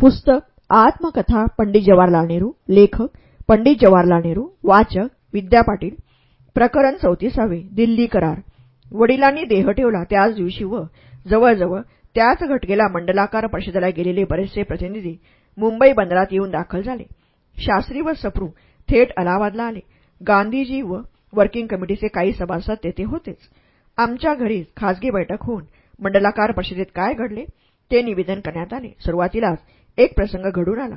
पुस्तक आत्मकथा पंडित जवाहरलाल नेहरू लेखक पंडित जवाहरलाल नेहरू वाचक विद्या पाटील प्रकरण चौतीसावे दिल्ली करार. वडिलांनी देह ठेवला त्याच दिवशी व जवळजवळ त्याच घटकेला मंडलाकार परिषदेला गेलेले बरेचसे प्रतिनिधी मुंबई बंदरात येऊन दाखल झाले. शास्त्री व सप्रू थेट अलाहाबादला आले. गांधीजी व वर्किंग कमिटीचे काही सभासद तेथे होतेच. आमच्या घरी खासगी बैठक होऊन मंडलाकार परिषदेत काय घडले ते निवेदन करण्यात आले. सुरुवातीलाच एक प्रसंग घडून आला.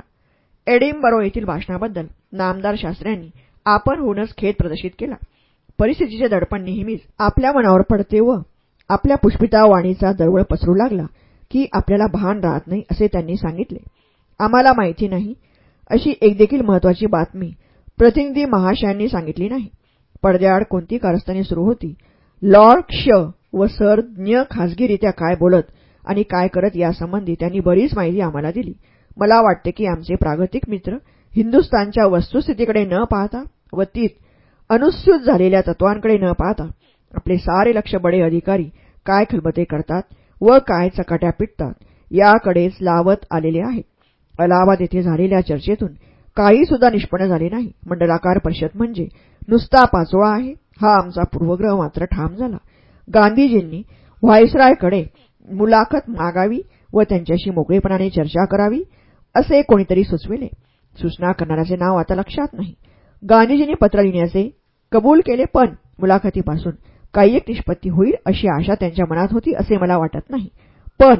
एडिंबरो येथील भाषणाबद्दल नामदार शास्त्र्यांनी आपण होऊनच खेद प्रदर्शित केला. परिस्थितीचे दडपण नेहमीच आपल्या मनावर पडते व आपल्या पुष्पिता वाणीचा दरवळ पसरू लागला की आपल्याला भान राहत नाही असे त्यांनी सांगितले. आम्हाला माहिती नाही अशी एक देखील महत्वाची बातमी प्रतिनिधी महाशयांनी सांगितली नाही. पडद्याआड कोणती कारस्थाने सुरू होती? लॉर्ड क्ष व सर ज्ञ खासगीरित्या काय बोलत आणि काय करत यासंबंधी त्यांनी बरीच माहिती आम्हाला दिली. मला वाटते की आमचे प्रागतिक मित्र हिंदुस्थानच्या वस्तुस्थितीकडे न पाहता व तीत अनुस्यूत झालेल्या तत्वांकडे न पाहता आपले सारे लक्ष बडे अधिकारी काय खलबते करतात व काय चकाट्या पिटतात याकडेच लावत आलेले आहेत अलाहाबाद येथे झालेल्या चर्चेतून काही सुद्धा निष्पन्न झाले नाही. मंडलाकार परिषद म्हणजे नुसता पाचोळा आहे. हा आमचा पूर्वग्रह मात्र ठाम झाला. गांधीजींनी व्हायसरायकडे मुलाखत मागावी व त्यांच्याशी मोकळेपणाने चर्चा करावी. असे कोणीतरी सुचविले. सूचना करणाऱ्याचे नाव आता लक्षात नाही. गांधीजींनी पत्र लिहिण्याचे कबूल केले पण मुलाखतीपासून काही एक निष्पत्ती होईल अशी आशा त्यांच्या मनात होती असे मला वाटत नाही. पण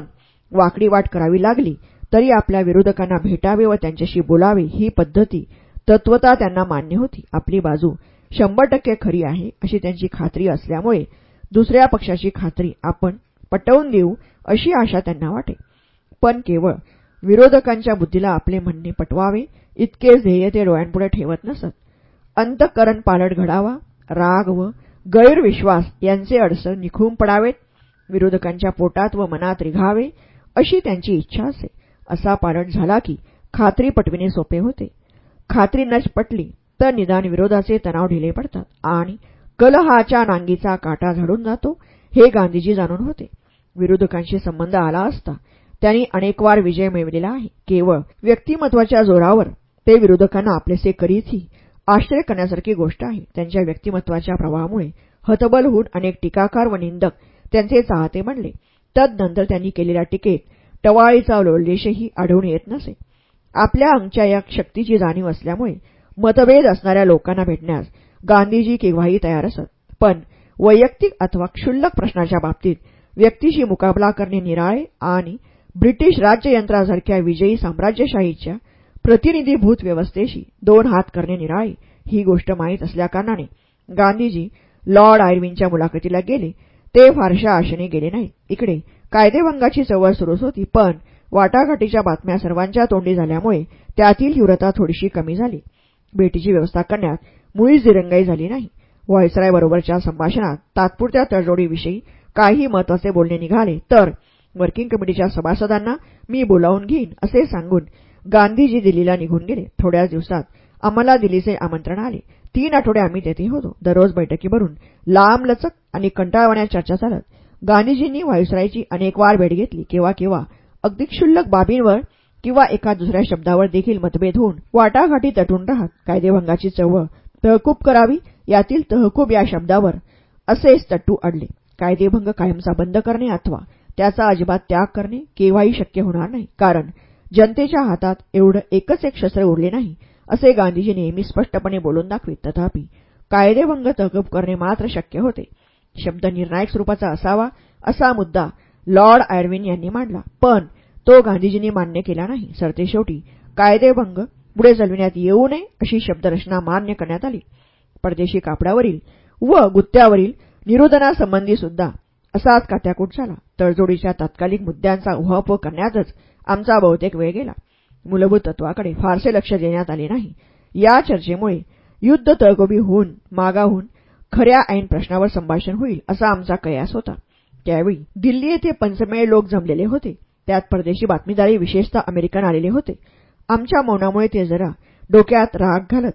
वाकडी वाट करावी लागली तरी आपल्या विरोधकांना भेटावे व त्यांच्याशी बोलावे ही पद्धती तत्वता त्यांना मान्य होती. आपली बाजू शंभर टक्के खरी आहे अशी त्यांची खात्री असल्यामुळे दुसऱ्या पक्षाची खात्री आपण पटवून देऊ अशी आशा त्यांना वाटे. पण केवळ विरोधकांच्या बुद्धीला आपले म्हणणे पटवावे इतके ध्येय ते डोळ्यांपुढे ठेवत नसत. अंतःकरण पालट घडावा राग व गैरविश्वास यांचे अडसर निखळून पडावेत. विरोधकांच्या पोटात व मनात रिघावे अशी त्यांची इच्छा असे. असा पालट झाला की खात्री पटविणे सोपे होते. खात्री नच पटली तर निदान विरोधाचे तणाव ढिले पडतात आणि कलहाच्या नांगीचा काटा झडून जातो हे गांधीजी जाणून होते. विरोधकांशी संबंध आला असता त्यांनी अनेकवार विजय मिळविलेला आहे. केवळ व्यक्तिमत्वाच्या जोरावर ते विरोधकांना आपलेसे करीतही आश्चर्य करण्यासारखी गोष्ट आहे. त्यांच्या व्यक्तिमत्वाच्या प्रवाहामुळे हतबल होऊन अनेक टीकाकार व निंदक त्यांचे चाहते बनले. तदनंतर त्यांनी केलेल्या टीकेत टवाळीचा लोल्लेशही आढळून येत नसे. आपल्या अंगच्या या शक्तीची जाणीव असल्यामुळे मतभेद असणाऱ्या लोकांना भेटण्यास गांधीजी केव्हाही तयार असत. पण वैयक्तिक अथवा क्षुल्लक प्रश्नाच्या बाबतीत व्यक्तीशी मुकाबला करणे निराळे आणि ब्रिटिश राज्ययंत्रासारख्या विजयी साम्राज्यशाहीच्या प्रतिनिधीभूत व्यवस्थेशी दोन हात करणे निराळे ही गोष्ट माहीत असल्याकारणाने गांधीजी लॉर्ड आयर्विनच्या मुलाखतीला गेले. ते फारशा आशेने गेले नाहीत. इकडे कायदेभंगाची चवळ सुरूच होती पण वाटाघाटीच्या बातम्या सर्वांच्या तोंडी झाल्यामुळे त्यातील तीव्रता थोडीशी कमी झाली. भेटीची व्यवस्था करण्यात मुळीच दिरंगाई झाली नाही. व्हॉयसरायबरोबरच्या संभाषणात तात्पुरत्या तडजोडीविषयी काही महत्त्वाचे बोलणे निघाले तर वर्किंग कमिटीच्या सभासदांना मी बोलावून घेईन असे सांगून गांधीजी दिल्लीला निघून गेले. थोड्याच दिवसात आम्हाला दिल्लीचे आमंत्रण आले. तीन आठवडे आम्ही तेथे होतो. दररोज बैठकीवरून लांबलचक आणि कंटाळवाण्या चर्चा चालत गांधीजींनी व्हायसरायची अनेकवार भेट घेतली. केव्हा केव्हा अगदी क्षुल्लक बाबींवर किंवा एका दुसऱ्या शब्दावर देखील मतभेद होऊन वाटाघाटी तटून राहत कायदेभंगाची चळवळ तहकूब करावी यातील तहकूब या शब्दावर असेच तट्टू अडले. कायदेभंग कायमचा बंद करणे अथवा त्याचा अजिबात त्याग करणे केव्हाही शक्य होणार नाही. कारण जनतेच्या हातात एवढं एकच एक शस्त्र उरले नाही असे गांधीजी नेहमी स्पष्टपणे बोलून दाखवित. तथापि कायदेभंग तहकूब करणे मात्र शक्य होते. शब्द निर्णायक स्वरूपाचा असावा असा मुद्दा लॉर्ड आयर्विन यांनी मांडला. पण तो गांधीजींनी मान्य केला नाही. सरतेशेवटी कायदेभंग पुढे चालविण्यात येऊ नये अशी शब्दरचना मान्य करण्यात आली. परदेशी कापडावरील व गुत्त्यावरील निरोधनासंबंधी सुद्धा असाच कात्याकूट झाला तडजोडीच्या तात्कालिक मुद्द्यांचा उहापोह करण्यातच आमचा बहुतेक वेळ गेला. मूलभूत तत्वाकडे फारसे लक्ष देण्यात आले नाही. या चर्चेमुळे युद्ध तळकोबी होऊन मागाहून खऱ्या ऐन प्रश्नावर संभाषण होईल असा आमचा कयास होता. त्यावेळी दिल्ली येथे पंचमेळ लोक जमलेले होते. त्यात परदेशी बातमीदारी विशेषतः अमेरिकन आलेले होते. आमच्या मौनामुळे ते जरा डोक्यात राग घालत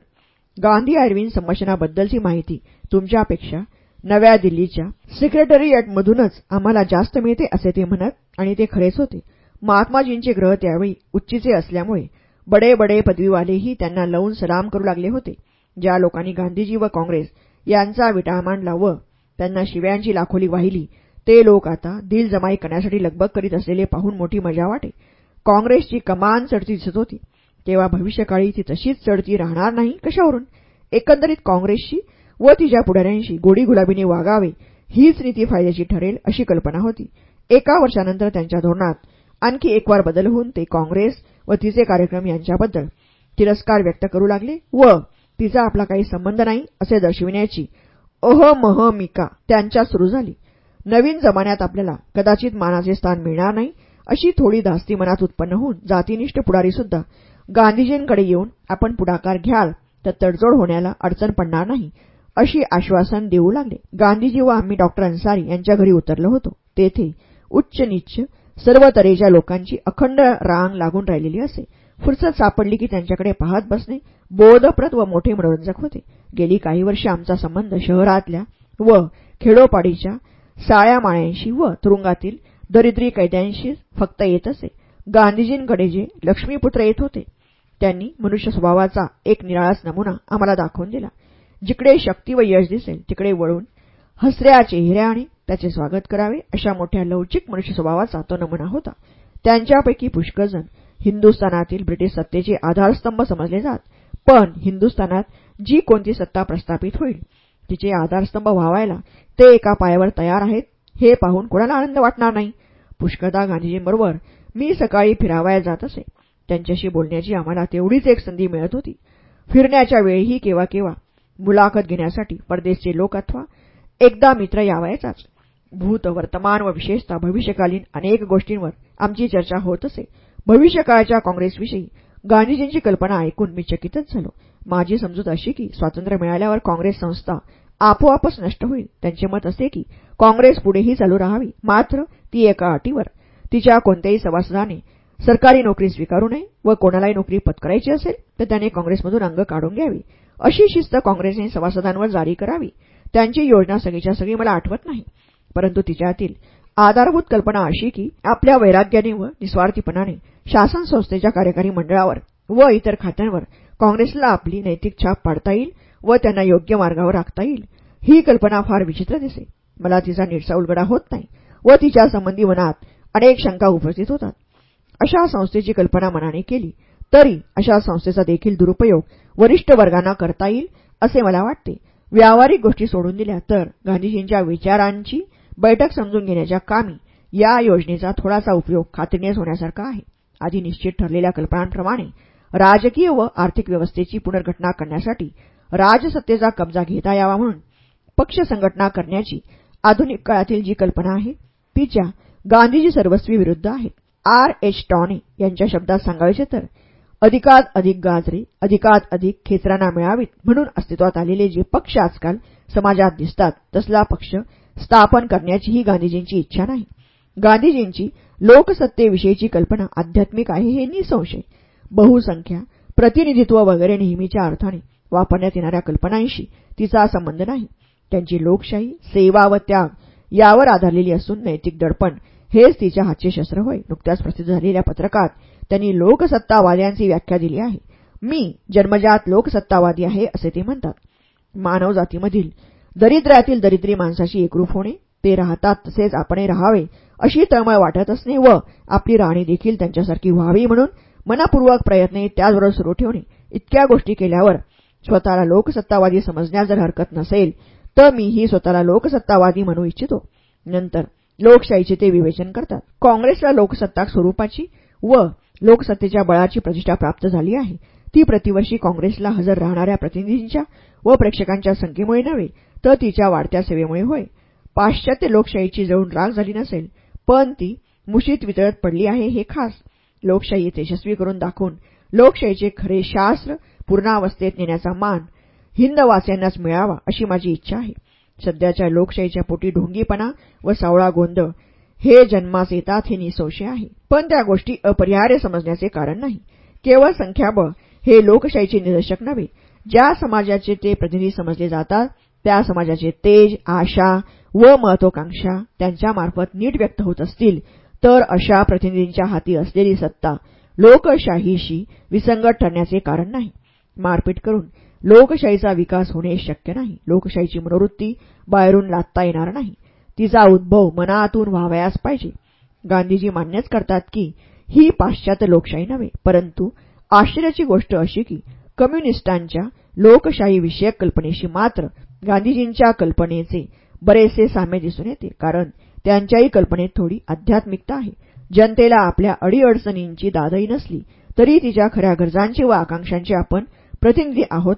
गांधी आयर्विन संभाषणाबद्दलची माहिती तुमच्यापेक्षा नव्या दिल्लीच्या सेक्रेटरीएटमधूनच आम्हाला जास्त मिळते असे ते म्हणत आणि ते खरेच होते. महात्माजींचे ग्रह त्यावेळी उच्चीचे असल्यामुळे बडे बडे पदवीवालेही त्यांना लावून सलाम करू लागले होते. ज्या लोकांनी गांधीजी व काँग्रेस यांचा विटा मांडला व त्यांना शिव्यांची लाखोली वाहिली ते लोक आता दिल जमाई करण्यासाठी लगबग करीत असलेले पाहून मोठी मजा वाटे. काँग्रेसची कमान चढती दिसत होती. तेव्हा भविष्यकाळी ती तशीच चढती राहणार नाही कशावरून? एकंदरीत काँग्रेसशी व तिच्या पुढाऱ्यांशी गोडी गुलाबीने वागावे हीच नीती फायद्याची ठरेल अशी कल्पना होती. एका वर्षानंतर त्यांच्या धोरणात आणखी एक वार बदल होऊन ते काँग्रेस व तिचे कार्यक्रम यांच्याबद्दल तिरस्कार व्यक्त करू लागले व तिचा आपला काही संबंध नाही असे दर्शविण्याची अहमहमिका त्यांच्या सुरू झाली. नवीन जमान्यात आपल्याला कदाचित मानाचे स्थान मिळणार नाही अशी थोडी धास्ती मनात उत्पन्न होऊन जातीनिष्ठ पुढारी सुद्धा गांधीजींकडे येऊन आपण पुढाकार घ्याल तर तडजोड होण्याला अडचण पडणार नाही अशी आश्वासन देऊ लागले. गांधीजी व आम्ही डॉक्टर अन्सारी यांच्या घरी उतरलो होतो. तेथे उच्च निच्च सर्व तऱ्हेच्या लोकांची अखंड रांग लागून राहिलेली असे. फुरसत सापडली की त्यांच्याकडे पाहत बसणे बोधप्रद व मोठे मनोरंजक होते. गेली काही वर्षे आमचा संबंध शहरातल्या व खेडोपाडीच्या साळ्या माळ्यांशी व तुरुंगातील दरिद्री कैद्यांशी फक्त येत असे. गांधीजींकडे जे लक्ष्मीपुत्र येत होते त्यांनी मनुष्य स्वभावाचा एक निराळाच नमुना आम्हाला दाखवून दिला. जिकडे शक्ती व यश दिसेल तिकडे वळून हसऱ्या चेहऱ्याने त्याचे स्वागत करावे अशा मोठ्या लवचिक मनुष्य स्वभावाचा तो नमुना होता. त्यांच्यापैकी पुष्कळजण हिंदुस्थानातील ब्रिटिश सत्तेचे आधारस्तंभ समजले जात पण हिंदुस्थानात जी कोणती सत्ता प्रस्थापित होईल तिचे आधारस्तंभ व्हावायला ते एका पायावर तयार आहेत हे पाहून कोणाला आनंद वाटणार नाही? पुष्कळदा गांधीजींबरोबर मी सकाळी फिरावया जात असे. त्यांच्याशी बोलण्याची आम्हाला तेवढीच एक संधी मिळत होती. फिरण्याच्या वेळीही केव्हा केव्हा मुलाखत घेण्यासाठी परदेशचे लोक अथवा एकदा मित्र यावायचाच. भूत वर्तमान व विशेषतः भविष्यकालीन अनेक गोष्टींवर आमची चर्चा होत असे. भविष्यकाळच्या काँग्रेसविषयी गांधीजींची कल्पना ऐकून मी चकितच झालो. माझी समजूत अशी की स्वातंत्र्य मिळाल्यावर काँग्रेस संस्था आपोआपच नष्ट होईल. त्यांचे मत असे की काँग्रेस पुढेही चालू राहावी. मात्र ती एका अटीवर. तिच्या कोणत्याही सभासदाने सरकारी नोकरी स्वीकारू नये व कोणालाही नोकरी पत्करायची असेल तर त्याने काँग्रेसमधून अंग काढून घ्यावी. अशी शिस्त काँग्रेसने सभासदांवर जारी करावी. त्यांची योजना सगळीच्या सगळी मला आठवत नाही. परंतु तिच्यातील आधारभूत कल्पना अशी की आपल्या वैराग्याने व निस्वार्थीपणाने शासन संस्थेच्या कार्यकारी मंडळावर व इतर खात्यांवर काँग्रेसला आपली नैतिक छाप पाडता येईल व त्यांना योग्य मार्गावर राखता येईल. ही कल्पना फार विचित्र दिसे. मला तिचा नीटसा उलगडा होत नाही व तिच्या संबंधी मनात अनेक शंका उपस्थित होतात. अशा संस्थेची कल्पना मनाने केली तरी अशा संस्थेचा देखील दुरुपयोग वरिष्ठ वर्गांना करता येईल असे मला वाटते. व्यावहारिक गोष्टी सोडून दिल्या तर गांधीजींच्या विचारांची बैठक समजून घेण्याच्या कामी या योजनेचा थोडासा उपयोग खात्रीनेच होण्यासारखा आहे. आधी निश्चित ठरलेल्या कल्पनांप्रमाणे राजकीय व आर्थिक व्यवस्थेची पुनर्घटना करण्यासाठी राजसत्तेचा कब्जा घेता यावा म्हणून पक्ष संघटना करण्याची आधुनिक काळातील जी कल्पना आहे तिच्या गांधीजी सर्वस्वी विरुद्ध आहेत आर एच टॉने यांच्या शब्दात सांगायचे तर अधिकात अधिक गाजरे अधिकात अधिक खेचरांना मिळावीत म्हणून अस्तित्वात आलेले जे पक्ष आजकाल समाजात दिसतात तसला पक्ष स्थापन करण्याची ही गांधीजींची इच्छा नाही. गांधीजींची लोकसत्तेविषयीची कल्पना आध्यात्मिक आहे हे निसंशय. बहुसंख्या प्रतिनिधित्व वगैरे नेहमीच्या अर्थाने वापरण्यात येणाऱ्या कल्पनांशी तिचा संबंध नाही. त्यांची लोकशाही सेवा व त्याग यावर आधारलेली असून नैतिक दडपण हेच तिच्या हातचे शस्त्र होय. नुकत्याच प्रसिद्ध झालेल्या पत्रकात त्यांनी लोकसत्तावाद्यांची व्याख्या दिली आहे. मी जन्मजात लोकसत्तावादी आहे असे ते म्हणतात. मानवजातीमधील दरिद्रातील दरिद्री माणसाशी एकरूप होणे ते राहतात तसेच आपण राहावे अशी तळमळ वाटत असणे व आपली राहणी देखील त्यांच्यासारखी व्हावी म्हणून मनापूर्वक प्रयत्न त्याचबरोबर सुरू ठेवणे. इतक्या गोष्टी केल्यावर स्वतःला लोकसत्तावादी समजण्यास जर हरकत नसेल तर मीही स्वतःला लोकसत्तावादी म्हणू इच्छितो. नंतर लोकशाहीचे ते विवेचन करतात. काँग्रेसला लोकसत्ताक स्वरूपाची व लोकसत्तेच्या बळाची प्रतिष्ठा प्राप्त झाली आहे. ती प्रतिवर्षी काँग्रेसला हजर राहणाऱ्या प्रतिनिधींच्या व प्रेक्षकांच्या संख्येमुळे नव्हे तर तिच्या वाढत्या सेवेमुळे होय. पाश्चात्य लोकशाहीची जळून राग झाली नसेल पण ती मुशीत वितळत पडली आहे हे खास. लोकशाही यशस्वी करून दाखवून लोकशाहीचे खरे शास्त्र पूर्णावस्थेत नेण्याचा मान हिंदवासियांनाच मिळावा अशी माझी इच्छा आहे. सध्याच्या लोकशाहीच्या पोटी ढोंगीपणा व सावळा गोंधळ हे जन्मास येतात हे निसंशय आहे. पण त्या गोष्टी अपरिहार्य समजण्याचे कारण नाही. केवळ संख्याबळ हे लोकशाहीचे निदर्शक नव्हे. ज्या समाजाचे ते प्रतिनिधी समजले जातात त्या समाजाचे तेज आशा व महत्वाकांक्षा त्यांच्यामार्फत नीट व्यक्त होत असतील तर अशा प्रतिनिधींच्या हाती असलेली सत्ता लोकशाहीशी विसंगत ठरण्याचे कारण नाही. मारपीट करून लोकशाहीचा विकास होणे शक्य नाही. लोकशाहीची मनोवृत्ती बाहेरून लादता येणार नाही. तिचा उद्भव मनातून व्हावयास पाहिजे. गांधीजी मान्यच करतात की ही पाश्चात्य लोकशाही नव्हे परंतु आश्चर्याची गोष्ट अशी की कम्युनिस्टांच्या लोकशाहीविषयक कल्पनेशी मात्र गांधीजींच्या कल्पनेचे बरेचसे साम्य दिसून येते कारण त्यांच्याही कल्पनेत थोडी आध्यात्मिकता आहे. जनतेला आपल्या अडीअडचणींची दादही नसली तरी तिच्या खऱ्या गरजांची व आकांक्षांची आपण प्रतिनिधी आहोत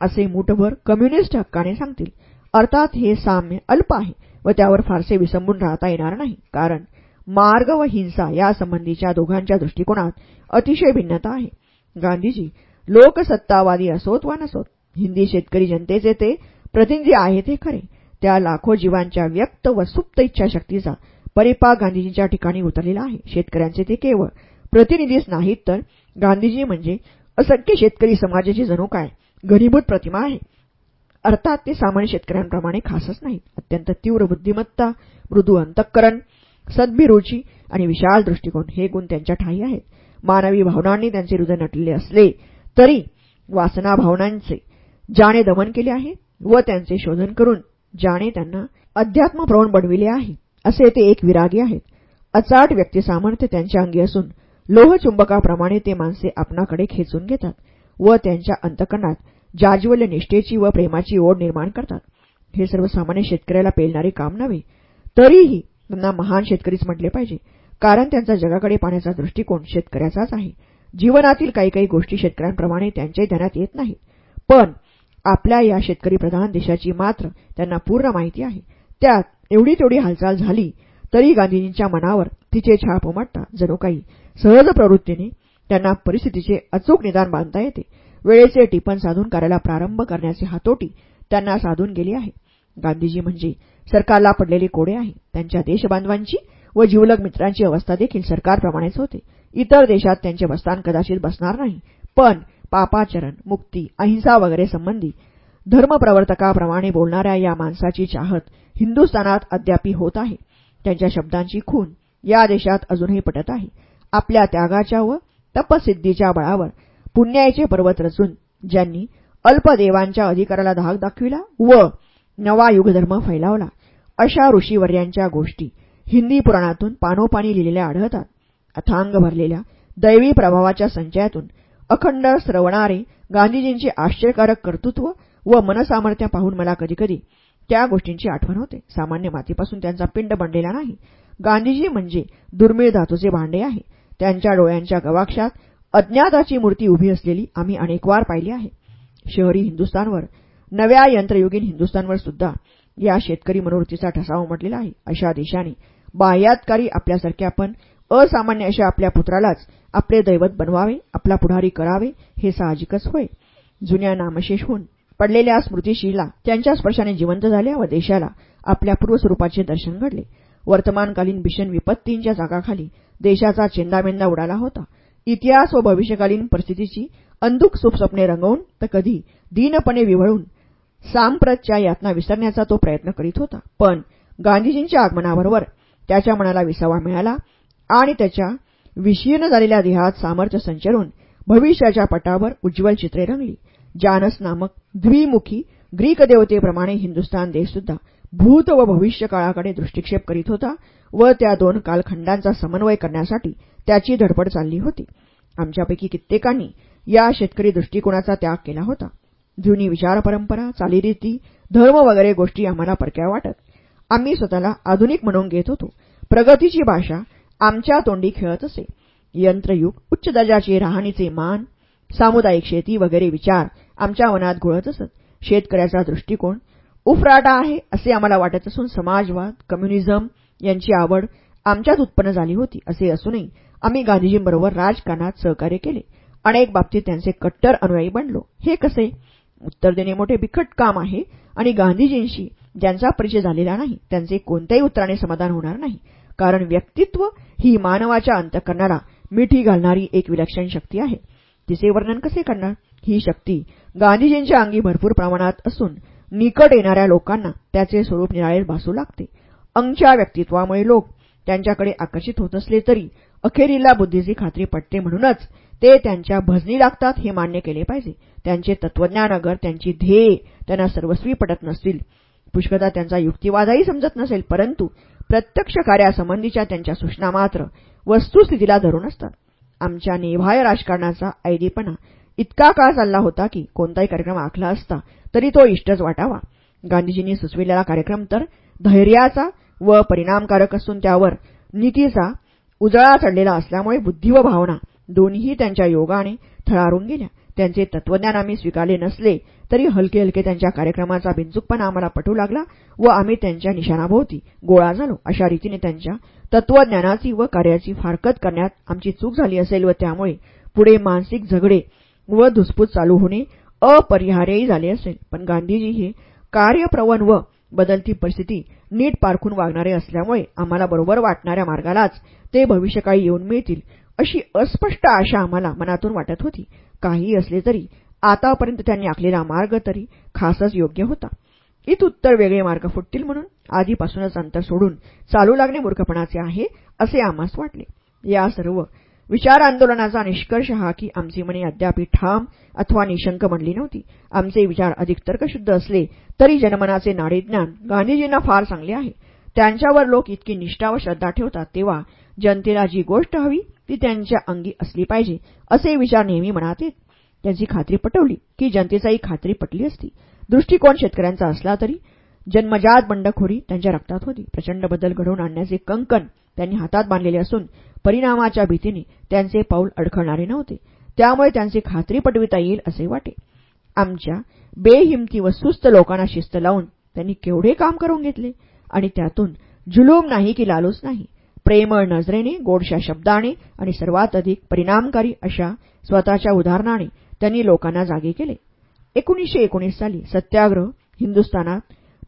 असे मुठभर कम्युनिस्ट हक्काने सांगतील. अर्थात हे साम्य अल्प आहे. व त्यावर फारसे विसंबून राहता येणार नाही. कारण मार्ग व हिंसा यासंबंधीच्या दोघांच्या दृष्टिकोनात अतिशय भिन्नता आहे. गांधीजी लोकसत्तावादी असोत वा नसोत हिंदी शेतकरी जनतेचे ते प्रतिनिधी आहेत हे खरे. त्या लाखो जीवांच्या व्यक्त व सुप्त इच्छाशक्तीचा परिपाक गांधीजींच्या ठिकाणी उतरलेला आहे. शेतकऱ्यांचे ते केवळ प्रतिनिधीच नाहीत तर गांधीजी म्हणजे असंख्य शेतकरी समाजाची जणू काय? घनीभूत प्रतिमा आहे. अर्थात ते सामान्य शेतकऱ्यांप्रमाणे खासच नाहीत. अत्यंत तीव्र बुद्धिमत्ता मृदू अंतःकरण सद्भिरुची आणि विशाल दृष्टिकोन हे गुण त्यांच्या ठाई आहेत. मानवी भावनांनी त्यांचे हृदय नटलेले असले तरी वासना भावनांचे ज्याने दमन केले आहे व त्यांचे शोधन करून ज्याने त्यांना अध्यात्मप्रवण बनविले आहे असे ते एक विरागी आहेत. अचाट व्यक्तिसामर्थ्य त्यांच्या अंगी असून लोहचुंबकाप्रमाणे ते माणसे आपणाकडे खेचून घेतात व त्यांच्या अंतकरणात जाज्वल्य निष्ठेची व प्रेमाची ओढ निर्माण करतात. हे सर्वसामान्य शेतकऱ्याला पेलणारे काम नव्हे. तरीही त्यांना महान शेतकरीच म्हटले पाहिजे. कारण त्यांचा जगाकडे पाहण्याचा दृष्टिकोन शेतकऱ्याचाच आहे. जीवनातील काही काही गोष्टी शेतकऱ्यांप्रमाणे त्यांच्याही ध्यानात येत नाहीत. पण आपल्या या शेतकरी प्रधान देशाची मात्र त्यांना पूर्ण माहिती आहे. त्यात एवढी तेवढी हालचाल झाली तरी गांधीजींच्या मनावर तिचे छाप उमटता जणू काही सहज प्रवृत्तीने त्यांना परिस्थितीचे अचूक निदान बांधता येते. वेळेचे टिपण साधून करायला प्रारंभ करण्याचे हातोटी त्यांना साधून गेली आहे. गांधीजी म्हणजे सरकारला पडलेले कोडे आहे. त्यांच्या देशबांधवांची व जीवलग मित्रांची अवस्था देखील सरकारप्रमाणेच होते. इतर देशात त्यांचे बस्तान कदाचित बसणार नाही. पण पापाचरण मुक्ती अहिंसा वगैरे संबंधी धर्मप्रवर्तकाप्रमाणे बोलणाऱ्या या माणसाची चाहत हिंदुस्थानात अद्यापी होत आहे. त्यांच्या शब्दांची खून या देशात अजूनही पटत आहे. आपल्या त्यागाच्या व तपसिद्धीच्या बळावर पुण्याचे पर्वत रचून ज्यांनी अल्पदेवांच्या अधिकाराला धाक दाखविला व नवा युगधर्म फैलावला. अशा ऋषीवर्यांच्या गोष्टी हिंदी पुराणातून पानोपानी लिहिलेल्या आढळतात. अथांग भरलेल्या दैवी प्रभावाच्या संचयातून अखंड स्रवणारे गांधीजींचे आश्चर्यकारक कर्तृत्व व मनसामर्थ्य पाहून मला कधीकधी त्या गोष्टींची आठवण होते. सामान्य मातीपासून त्यांचा पिंड बनलेला नाही. गांधीजी म्हणजे दुर्मिळ धातूचे भांडे आहे. त्यांच्या डोळ्यांच्या गवाक्षात अज्ञाताची मूर्ती उभी असलेली आम्ही अनेकवार पाहिली आहे. शहरी हिंदुस्थानवर नव्या यंत्रयुगीन हिंदुस्थानवर सुद्धा या शेतकरी मनोवृत्तीचा ठसा उमटलेला आहे. अशा देशाने बाह्यातकारी आपल्यासारखे आपण असामान्य अशा आपल्या पुत्रालाच आपले दैवत बनवावे आपला पुढारी करावे हे साहजिकच होय. जुन्या नामशेष होऊन पडलेल्या स्मृतिशीला त्यांच्या स्पर्शाने जिवंत झाल्या व देशाला आपल्या पूर्वस्वरूपाचे दर्शन घडले. वर्तमानकालीन भीषण विपत्तींच्या जागाखाली देशाचा चेंदामेंदा उडाला होता. इतिहास व भविष्यकालीन परिस्थितीची अंधुक स्वप्ने रंगवून तर कधी दीनपणे विवळून सांप्रतच्या यातना विसरण्याचा तो प्रयत्न करीत होता. पण गांधीजींच्या आगमनाबरोबर त्याच्या मनाला विसावा मिळाला आणि त्याच्या विशीर्ण झालेल्या देहात सामर्थ्य संचरून भविष्याच्या पटावर उज्ज्वल चित्रे रंगली. जानस नामक द्विमुखी ग्रीक देवतेप्रमाणे हिंदुस्थान देशसुद्धा भूत व भविष्य काळाकडे दृष्टिक्षेप करीत होता. व त्या दोन कालखंडांचा समन्वय करण्यासाठी त्याची धडपड चालली होती. आमच्यापैकी कित्येकांनी या शेतकरी दृष्टिकोनाचा त्याग केला होता. जुनी विचार परंपरा चालीरीती धर्म वगैरे गोष्टी आम्हाला परक्या वाटत. आम्ही स्वतःला आधुनिक म्हणून घेत होतो. प्रगतीची भाषा आमच्या तोंडी खेळत असे. यंत्रयुग उच्च दर्जाचे राहणीचे मान सामुदायिक शेती वगैरे विचार आमच्या मनात घोळत असत. शेतकऱ्याचा दृष्टिकोन उफराटा आहे असे आम्हाला वाटत असून समाजवाद कम्युनिझम यांची आवड आमच्यात उत्पन्न झाली होती असे असूनही आम्ही गांधीजींबरोबर राजकारणात सहकार्य केले. अनेक बाबतीत त्यांचे कट्टर अनुयायी बनलो. हे कसे? उत्तर देणे मोठे बिकट काम आहे आणि गांधीजींशी ज्यांचा परिचय झालेला नाही त्यांचे कोणत्याही उत्तराने समाधान होणार नाही. कारण व्यक्तित्व ही मानवाच्या अंतकरणाला मिठी घालणारी एक विलक्षण शक्ती आहे. तिचे वर्णन कसे करणार? ही शक्ती गांधीजींच्या अंगी भरपूर प्रमाणात असून निकट येणाऱ्या लोकांना त्याचे स्वरूप निराळे भासू लागते. अंगच्या व्यक्तित्वामुळे लोक त्यांच्याकडे आकर्षित होत असले तरी अखेरीला बुद्धीची खात्री पटते म्हणूनच ते त्यांच्या भजनी लागतात हे मान्य केले पाहिजे. त्यांचे तत्वज्ञान अगर त्यांची ध्येय त्यांना सर्वस्वी पटत नसतील पुष्कदा त्यांचा युक्तिवादही समजत नसेल परंतु प्रत्यक्ष कार्यासंबंधीच्या त्यांच्या सूचना मात्र वस्तुस्थितीला धरून असतात. आमच्या नेभाय राजकारणाचा ऐदीपणा इतका काळ चालला होता की कोणताही कार्यक्रम आखला असता तरी तो इष्टच वाटावा. गांधीजींनी सुचविलेला कार्यक्रम तर धैर्याचा व परिणामकारक असून त्यावर नीतीचा उजळा चढलेला असल्यामुळे बुद्धी व भावना दोन्हीही त्यांच्या योगाने थळारून गेल्या. त्यांचे तत्वज्ञान आम्ही स्वीकारले नसले तरी हलके हलके त्यांच्या कार्यक्रमाचा बिंचूकपणा आम्हाला पटू लागला व आम्ही त्यांच्या निशाणाभोवती गोळा झालो. अशा रीतीने त्यांच्या तत्वज्ञानाची व कार्याची फारकत करण्यात आमची चूक झाली असेल व त्यामुळे पुढे मानसिक झगडे व धुसपूस चालू होणे अपरिहार्यही झाले असेल. पण गांधीजी हे कार्यप्रवण व बदलती परिस्थिती नीट पारखून वागणारे असल्यामुळे आम्हाला बरोबर वाटणाऱ्या मार्गालाच ते भविष्यकाळी येऊन मिळतील अशी अस्पष्ट आशा आम्हाला मनातून वाटत होती. काही असले तरी आतापर्यंत त्यांनी आखलेला मार्ग तरी खासच योग्य होता. इत उत्तर वेगळे मार्ग फुटतील म्हणून आधीपासूनच अंतर सोडून चालू लागणे मूर्खपणाचे आहे असे आम्हास वाटले. या सर्व विचार आंदोलनाचा निष्कर्ष हा की आमची मने अद्याप ठाम अथवा निशंक म्हणली नव्हती. आमचे विचार अधिक तर्कशुद्ध असले तरी जनमनाचे नाडीज्ञान गांधीजींना फार चांगले आहे. त्यांच्यावर लोक इतकी निष्ठा व श्रद्धा ठेवतात तेव्हा जनतेला जी गोष्ट हवी ती त्यांच्या अंगी असली पाहिजे असे विचार नेहमी मनात येत. त्यांची खात्री पटवली की जनतेचाही खात्री पटली असती. दृष्टिकोन शेतकऱ्यांचा असला तरी जन्मजात बंडखोरी त्यांच्या रक्तात होती. प्रचंड बदल घडवून आणण्याचे कंकण त्यांनी हातात बांधलेले असून परिणामाच्या भीतीने त्यांचे पाऊल अडखळणारे नव्हते. त्यामुळे त्यांची खात्री पटविता येईल असे वाटे. आमच्या बेहिमती व सुस्त लोकांना शिस्त लावून त्यांनी केवढे काम करून घेतले? आणि त्यातून जुलूम नाही की लालूच नाही. प्रेमळ नजरेने गोडशा शब्दाने आणि सर्वात अधिक परिणामकारी अशा स्वतःच्या उदाहरणाने त्यांनी लोकांना जागे केले. एकोणीशे एकोणीस साली सत्याग्रह हिंदुस्थानात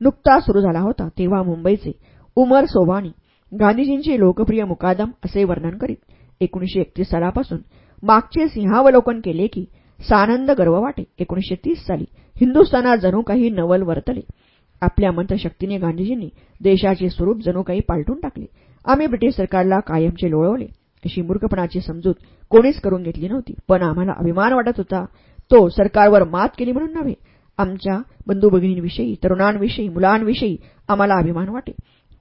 नुकता सुरू झाला होता तेव्हा मुंबईचे उमर सोबानी गांधीजींचे लोकप्रिय मुकादम असे वर्णन करीत एकोणीशे एकतीस सालापासून मागचे सिंहावलोकन केले की सानंद गर्व वाटे एकोणीशे तीस साली हिंदुस्थानात जणू काही नवल वर्तले. आपल्या मंत्रशक्तीने गांधीजींनी देशाचे स्वरूप जणू काही पालटून टाकले. आम्ही ब्रिटिश सरकारला कायमचे लोळवले अशी मूर्खपणाची समजूत कोणीच करून घेतली नव्हती. पण आम्हाला अभिमान वाटत होता तो सरकारवर मात केली म्हणून नव्हे आमच्या बंधू भगिनींविषयी तरुणांविषयी मुलांविषयी आम्हाला अभिमान वाटे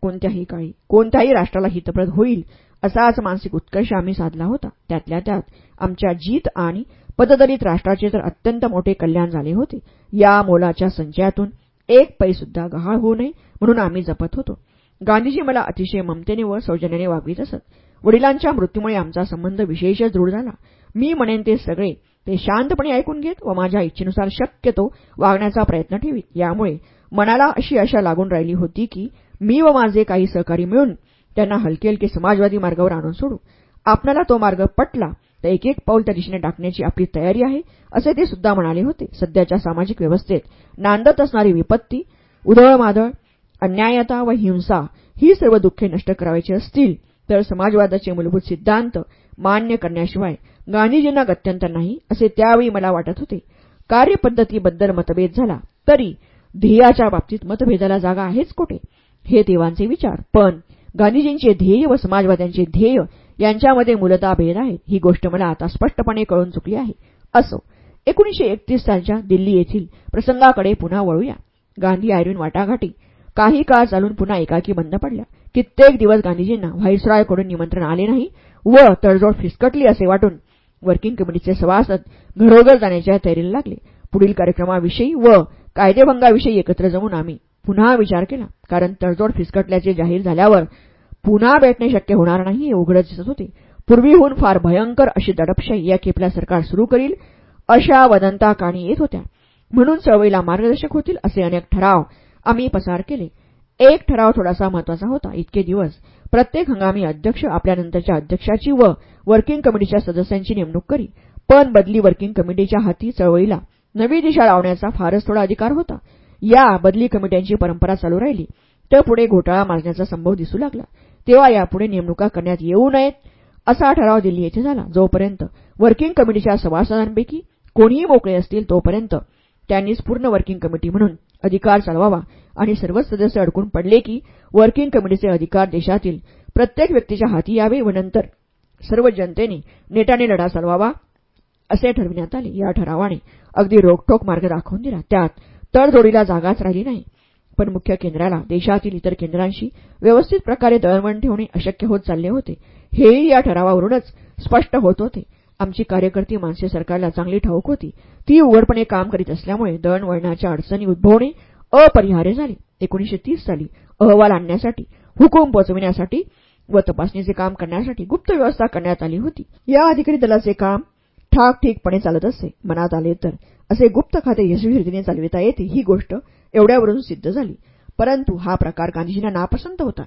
कोणत्याही काळी कोणत्याही राष्ट्राला हितप्रद होईल असाच मानसिक उत्कर्ष आम्ही साधला होता. त्यातल्या त्यात आमच्या जीत आणि पददलित राष्ट्राचे तर अत्यंत मोठे कल्याण झाले होते. या मोलाच्या संचयातून एक पैसुद्धा गहाळ होऊ नये म्हणून आम्ही जपत होतो. गांधीजी मला अतिशय ममतेने व सौजन्याने वागवीत असत. वडिलांच्या मृत्यूमुळे आमचा संबंध विशेषच दृढ झाला. मी म्हणेन ते सगळे ते शांतपणे ऐकून घेत व माझ्या इच्छेनुसार शक्यतो वागण्याचा प्रयत्न ठेवीत. यामुळे मनाला अशी आशा लागून राहिली होती की मी व माझे काही सहकारी मिळून त्यांना हलके हलके समाजवादी मार्गावर आणून सोडू. आपल्याला तो मार्ग पटला तर एक एक पाऊल त्या दिशेने टाकण्याची आपली तयारी आहे असे ते सुद्धा म्हणाले होते. सध्याच्या सामाजिक व्यवस्थेत नांदत असणारी विपत्ती उधळमाधळ अन्यायता व हिंसा ही सर्व दुःखे नष्ट करावायची असतील तर समाजवादाचे मूलभूत सिद्धांत मान्य करण्याशिवाय गांधीजींना गत्यंतर नाही असे त्यावेळी मला वाटत होते. कार्यपद्धतीबद्दल मतभेद झाला तरी ध्येयाच्या बाबतीत मतभेदाला जागा आहेच कोठे? हे देवांचे विचार. पण गांधीजींचे ध्येय व समाजवाद्यांचे ध्येय यांच्यामध्ये मूलतः भेद आहेत. ही गोष्ट मला आता स्पष्टपणे कळून चुकली आहे. असो एकोणीशे एकतीस सालच्या दिल्ली येथील प्रसंगाकडे पुन्हा वळूया. गांधी आयर्विन वाटाघाटी. काही काळ चालून पुन्हा एकाकी बंद पडल्या. कित्येक दिवस गांधीजींना व्हाईसरॉयकडून निमंत्रण आले नाही व तडजोड फिसकटली असे वाटून वर्किंग कमिटीचे सभासद घरोघर जाण्याच्या तयारीला लागले. पुढील कार्यक्रमाविषयी व कायदेभंगाविषयी एकत्र जमून आम्ही पुन्हा विचार केला. कारण तडजोड फिसकटल्याचे जाहीर झाल्यावर पुन्हा भेटणे शक्य होणार नाही हे उघडच दिसत होते. पूर्वीहून फार भयंकर अशी दडपशाही या खेपला सरकार सुरू करील अशा वदंता काणी येत होत्या. म्हणून चळवळीला मार्गदर्शक होतील असे अनेक ठराव आम्ही पसार केले. एक ठराव थोडासा महत्त्वाचा होता. इतके दिवस प्रत्येक हंगामी अध्यक्ष आपल्यानंतरच्या अध्यक्षाची व वर्किंग कमिटीच्या सदस्यांची नेमणूक करी. पण बदली वर्किंग कमिटीच्या हाती चळवळीला नवी दिशा लावण्याचा फारच थोडा अधिकार होता. या बदली कमिट्यांची परंपरा चालू राहिली तर पुढे घोटाळा माजण्याचा संभव दिसू लागला. तेव्हा यापुढे नेमणुका करण्यात येऊ नयेत असा ठराव दिल्ली येथे झाला जोपर्यंत वर्किंग कमिटीच्या सभासदांपैकी कोणीही मोकळे असतील तोपर्यंत त्यांनीच पूर्ण वर्किंग कमिटी म्हणून अधिकार चालवावा आणि सर्वच सदस्य अडकून पडले की वर्किंग कमिटीचे अधिकार देशातील प्रत्येक व्यक्तीच्या हाती यावे व नंतर सर्व जनतेने नेटाने लढा चालवावा असे ठरविण्यात आले. या ठरावाने अगदी रोखोक मार्ग दाखवून दिला. त्यात तडजोडीला जागाच राहिली नाही. पण मुख्य केंद्राला देशातील इतर केंद्रांशी व्यवस्थित प्रकारे दळणवळण ठेवणे अशक्य होत चालले होते. हेही या ठरावावरूनच स्पष्ट होत होते. आमची कार्यकर्ती माणसे सरकारला चांगली ठाऊक होती. ती उघडपणे काम करीत असल्यामुळे दळणवळणाच्या अडचणी उद्भवणे अपरिहार्य झाले. एकोणीशे तीस साली अहवाल आणण्यासाठी हुकूम पोचविण्यासाठी व तपासणीचे काम करण्यासाठी गुप्त व्यवस्था करण्यात आली होती. या अधिकारी दलाचे काम ठाकठीकपणे चालत असे. मनात आले तर असे गुप्त खाते यशस्वीरितीने चालविता येते ही गोष्ट एवढ्यावरून सिद्ध झाली. परंतु हा प्रकार गांधीजींना नापसंत होता.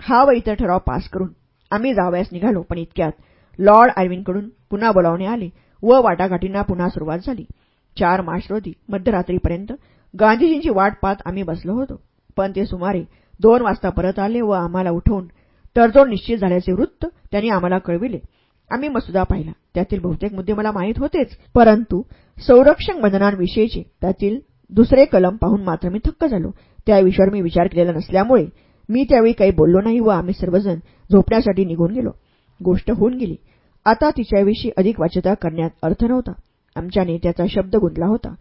हा व इतर ठराव पास करून आम्ही जावयास निघालो पण इतक्यात लॉर्ड आयविनकडून पुन्हा बोलावणे आले व वाटाघाटींना पुन्हा सुरुवात झाली. चार मार्च रोजी मध्यरात्रीपर्यंत गांधीजींची वाट पाहत आम्ही बसलो होतो. पण ते सुमारे दोन वाजता परत आले व आम्हाला उठवून तडजोड निश्चित झाल्याचे वृत्त त्यांनी आम्हाला कळविले. आम्ही मसुदा पाहिला. त्यातील बहुतेक मुद्दे मला माहीत होतेच. परंतु संरक्षण बंधनांविषयीचे त्यातील दुसरे कलम पाहून मात्र मी थक्क झालो. त्या विषयावर मी विचार केलेला नसल्यामुळे मी त्यावेळी काही बोललो नाही व आम्ही सर्वजण झोपण्यासाठी निघून गेलो. गोष्ट होऊन गेली. आता तिच्याविषयी अधिक वाचता करण्यात अर्थ नव्हता. आमच्या नेत्याचा शब्द गुंतला होता.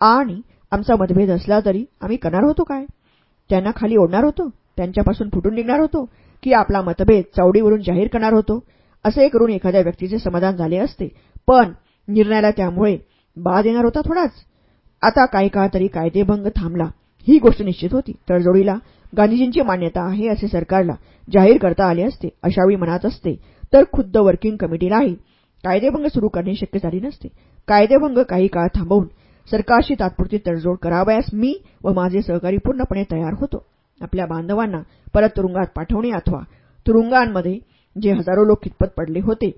आणि आमचा मतभेद असला तरी आम्ही करणार होतो काय? त्यांना खाली ओढणार होतो? त्यांच्यापासून फुटून निघणार होतो? की आपला मतभेद चावडीवरून जाहीर करणार होतो? असे करून एखाद्या व्यक्तीचे समाधान झाले असते. पण निर्णयाला त्यामुळे बाद येणार होता थोडाच. आता काही काळ तरी कायदेभंग थांबला. ही गोष्ट निश्चित होती. तडजोडीला गांधीजींची मान्यता आहे असे सरकारला जाहीर करता आले असते अशावेळी मनात असते तर खुद्द वर्किंग कमिटीलाही कायदेभंग सुरू करणे शक्य झाले नसते. कायदेभंग काही काळ थांबवून सरकारशी तात्पुरती तडजोड करावयास मी व माझे सहकारी पूर्णपणे तयार होतो. आपल्या बांधवांना परत तुरुंगात पाठवणे अथवा तुरुंगांमध्ये जे हजारो लोक कितपत पडले होते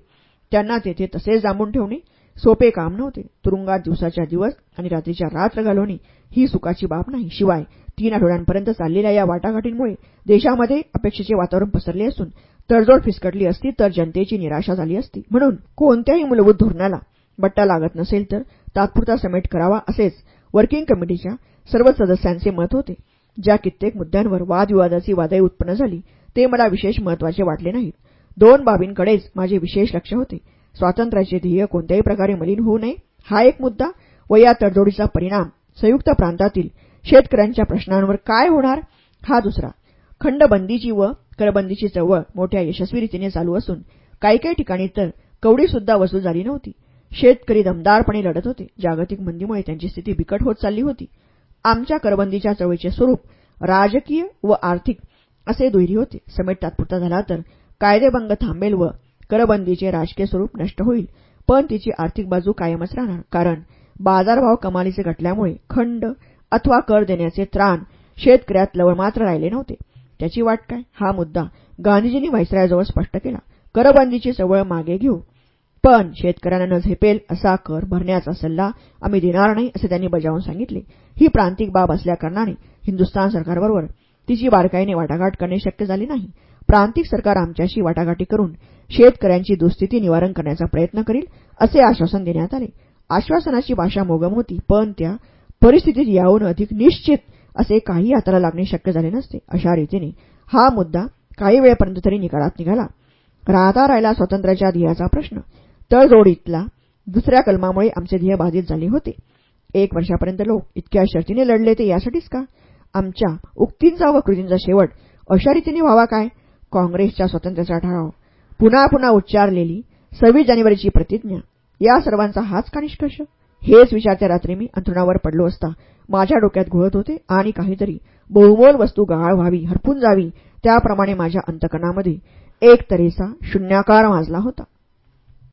त्यांना तेथे तसेच दांबून ठेवणे सोपे काम नव्हते. तुरुंगात दिवसाच्या दिवस आणि रात्रीच्या रात्र घालवणे ही सुखाची बाब नाही. शिवाय तीन आठवड्यांपर्यंत चाललेल्या या वाटाघाटींमुळे देशामध्ये अपेक्षेचे वातावरण पसरले असून तडजोड फिसकटली असती तर जनतेची निराशा झाली असती. म्हणून कोणत्याही मूलभूत धोरणाला बट्टा लागत नसेल तर तात्पुरता समेट करावा असेच वर्किंग कमिटीच्या सर्व सदस्यांचे मत होते. ज्या कित्येक मुद्द्यांवर वादविवादाची वादळी उत्पन्न झाली ते मला विशेष महत्त्वाचे वाटले नाहीत. दोन बाबींकडेच माझे विशेष लक्ष होते. स्वातंत्र्याचे ध्येय कोणत्याही प्रकारे मलिन होऊ नये हा एक मुद्दा व या तडजोडीचा परिणाम संयुक्त प्रांतातील शेतकऱ्यांच्या प्रश्नांवर काय होणार हा दुसरा. खंडबंदीची व करबंदीची चळवळ मोठ्या यशस्वी रीतीने चालू असून काही काही ठिकाणी तर कवडीसुद्धा वसूल झाली नव्हती. शेतकरी दमदारपणे लढत होते. जागतिक मंदीमुळे त्यांची स्थिती बिकट होत चालली होती. आमच्या करबंदीच्या चळवळीचे स्वरूप राजकीय व आर्थिक असे दुहेरी होते. समेट तात्पुरता झाला तर कायदेभंग थांबेल व करबंदीचे राजकीय स्वरूप नष्ट होईल. पण तिची आर्थिक बाजू कायमच राहणार. कारण बाजारभाव कमालीचे घटल्यामुळे खंड अथवा कर देण्याचे त्राण शेतकऱ्यात लवळ मात्र राहिले नव्हते. त्याची वाट काय? हा मुद्दा गांधीजींनी व्हायसरायजवळ स्पष्ट केला. करबंदीची चवळ मागे घेऊ पण शेतकऱ्यांना न झेपेल असा कर भरण्याचा सल्ला आम्ही देणार नाही असे त्यांनी बजावून सांगितले. ही प्रांतिक बाब असल्याकारणाने हिंदुस्थान सरकारबरोबर तिची बारकाईने वाटाघाट करणे शक्य झाले नाही. प्रांतिक सरकार आमच्याशी वाटाघाटी करून शेतकऱ्यांची दुस्थिती निवारण करण्याचा प्रयत्न करील असे आश्वासन देण्यात आले. आश्वासनाची भाषा मोगम होती पण त्या परिस्थितीत याहून अधिक निश्चित असे काही हाताला लागणे शक्य झाले नसते. अशा रीतीने हा मुद्दा काही वेळेपर्यंत तरी निकालात निघाला. राहता राहिला स्वातंत्र्याच्या ध्येयाचा प्रश्न. तळजोडीतला दुसऱ्या कलमामुळे आमचे ध्येय बाधित झाले होते. एक वर्षापर्यंत लोक इतक्या शर्तीने लढले ते यासाठीच का? आमच्या उक्तींचा व कृतींचा शेवट अशा रीतीने व्हावा काय? काँग्रेसच्या स्वातंत्र्याचा ठराव पुन्हा पुन्हा उच्चारलेली सव्वीस जानेवारीची प्रतिज्ञा या सर्वांचा हाच का निष्कर्ष? हेच विचार त्या रात्री मी अंथरुणावर पडलो असता माझ्या डोक्यात घोळत होते आणि काहीतरी बहुमोल वस्तू गहाळ व्हावी हरपून जावी त्याप्रमाणे माझ्या अंतकणामध्ये एक तऱ्हेचा शून्याकार माजला होता.